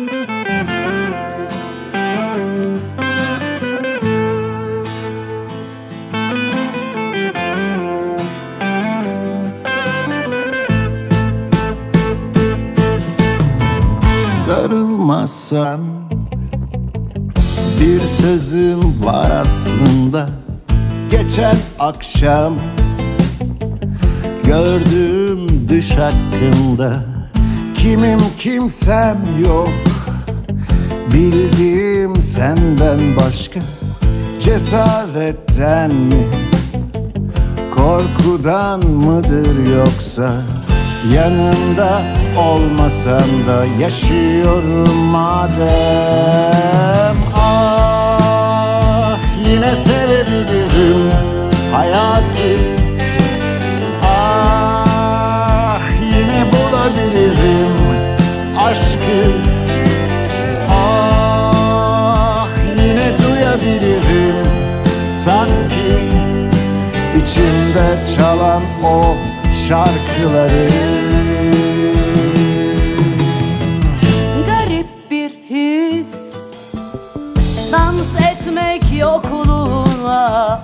Darılmazsan Bir sözüm var aslında. Geçen akşam Gördüğüm düş hakkında. Kimim kimsem yok Bildiğim senden başka Cesaretten mi? Korkudan mıdır yoksa Yanımda olmasan da yaşıyorum madem yine duyabilirim sanki içimde çalan o şarkıları. Garip bir his. Dans etmek yokluğuna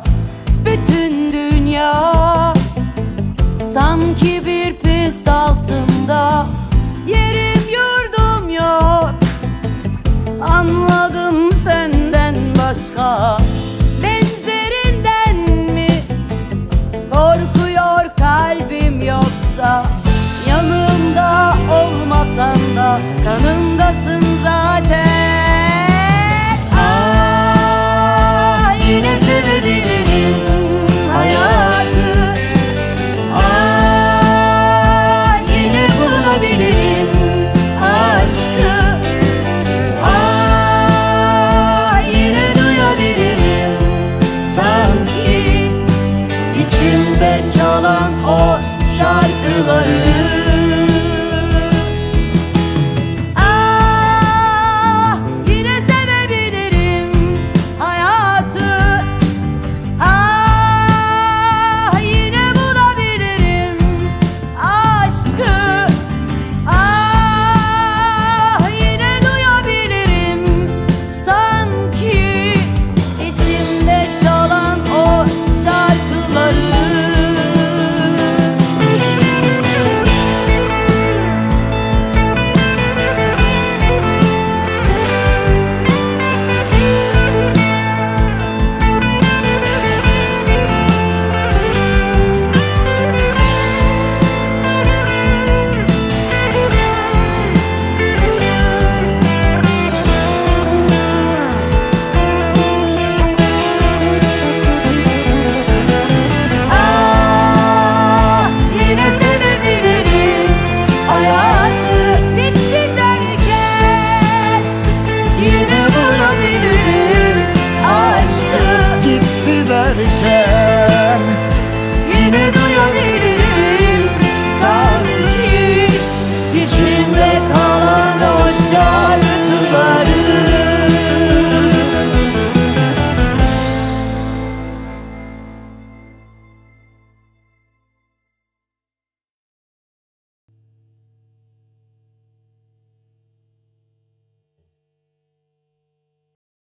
Bütün dünya. Sanki bir pist altında çalan o şarkıları